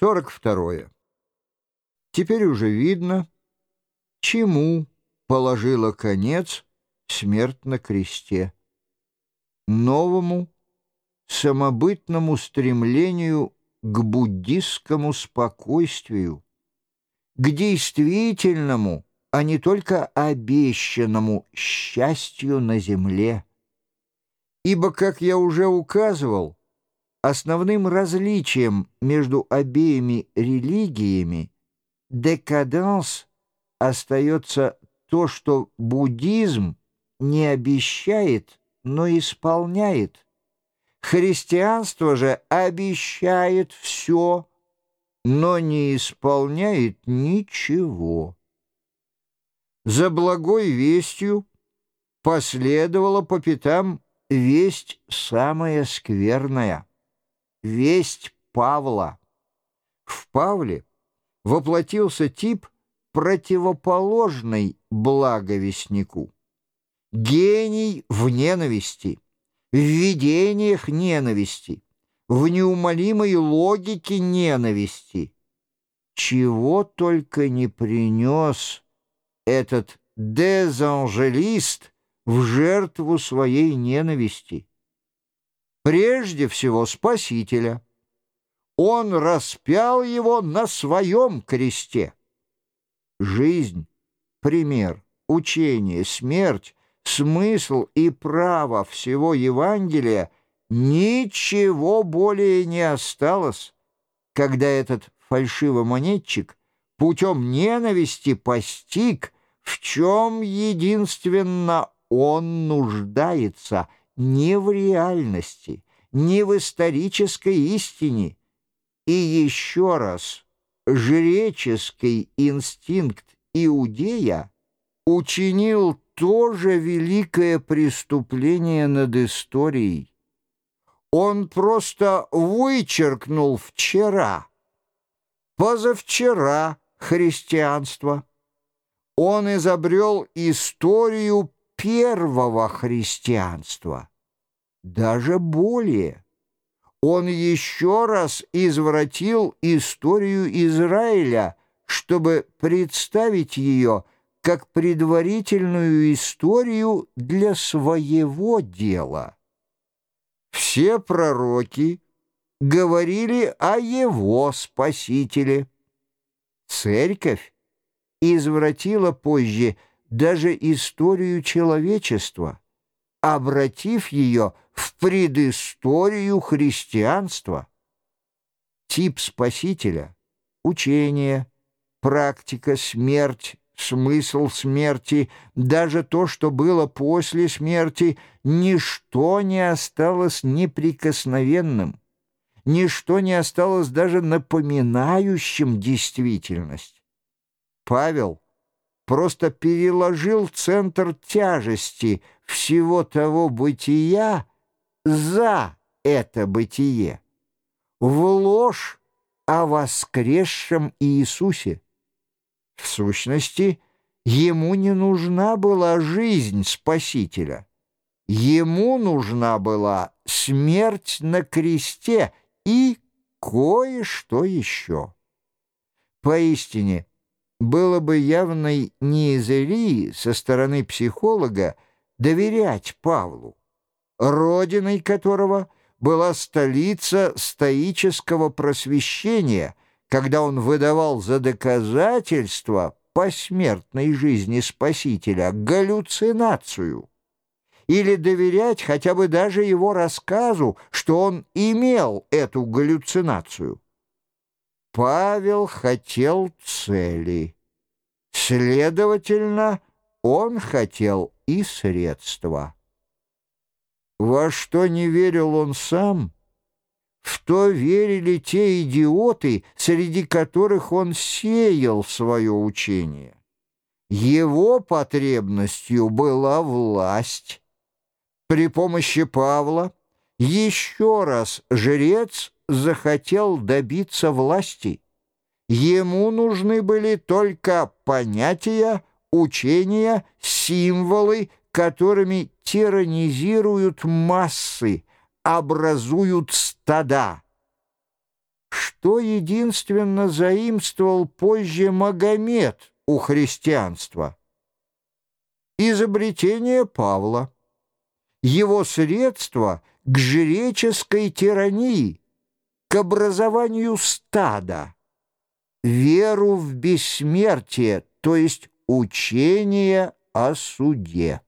42. Теперь уже видно, чему положила конец смерть на кресте. Новому самобытному стремлению к буддистскому спокойствию, к действительному, а не только обещанному счастью на земле. Ибо, как я уже указывал, Основным различием между обеими религиями декаданс остается то, что буддизм не обещает, но исполняет. Христианство же обещает все, но не исполняет ничего. За благой вестью последовала по пятам весть самая скверная — весть Павла. В Павле воплотился тип, противоположный благовестнику. Гений в ненависти, в видениях ненависти, в неумолимой логике ненависти. Чего только не принес этот дезанжелист в жертву своей ненависти прежде всего Спасителя. Он распял его на своем кресте. Жизнь, пример, учение, смерть, смысл и право всего Евангелия ничего более не осталось, когда этот фальшивомонетчик путем ненависти постиг, в чем единственно он нуждается — не в реальности, не в исторической истине. И еще раз, жреческий инстинкт иудея учинил тоже великое преступление над историей. Он просто вычеркнул вчера, позавчера христианство. Он изобрел историю первого христианства даже более. Он еще раз извратил историю Израиля, чтобы представить ее как предварительную историю для своего дела. Все пророки говорили о его спасителе. Церковь извратила позже даже историю человечества, обратив ее в предысторию христианства. Тип спасителя, учение, практика, смерть, смысл смерти, даже то, что было после смерти, ничто не осталось неприкосновенным, ничто не осталось даже напоминающим действительность. Павел просто переложил центр тяжести всего того бытия, за это бытие, в ложь о воскресшем Иисусе. В сущности, ему не нужна была жизнь Спасителя. Ему нужна была смерть на кресте и кое-что еще. Поистине, было бы явной неизерии со стороны психолога доверять Павлу родиной которого была столица стоического просвещения, когда он выдавал за доказательство посмертной жизни Спасителя галлюцинацию, или доверять хотя бы даже его рассказу, что он имел эту галлюцинацию. Павел хотел цели. Следовательно, он хотел и средства. Во что не верил он сам, в то верили те идиоты, среди которых он сеял свое учение. Его потребностью была власть. При помощи Павла еще раз жрец захотел добиться власти. Ему нужны были только понятия, учения, символы, которыми тиранизируют массы, образуют стада. что единственно заимствовал позже Магомед у христианства? Изобретение Павла, его средства к жреческой тирании, к образованию стада, веру в бессмертие, то есть учение о суде.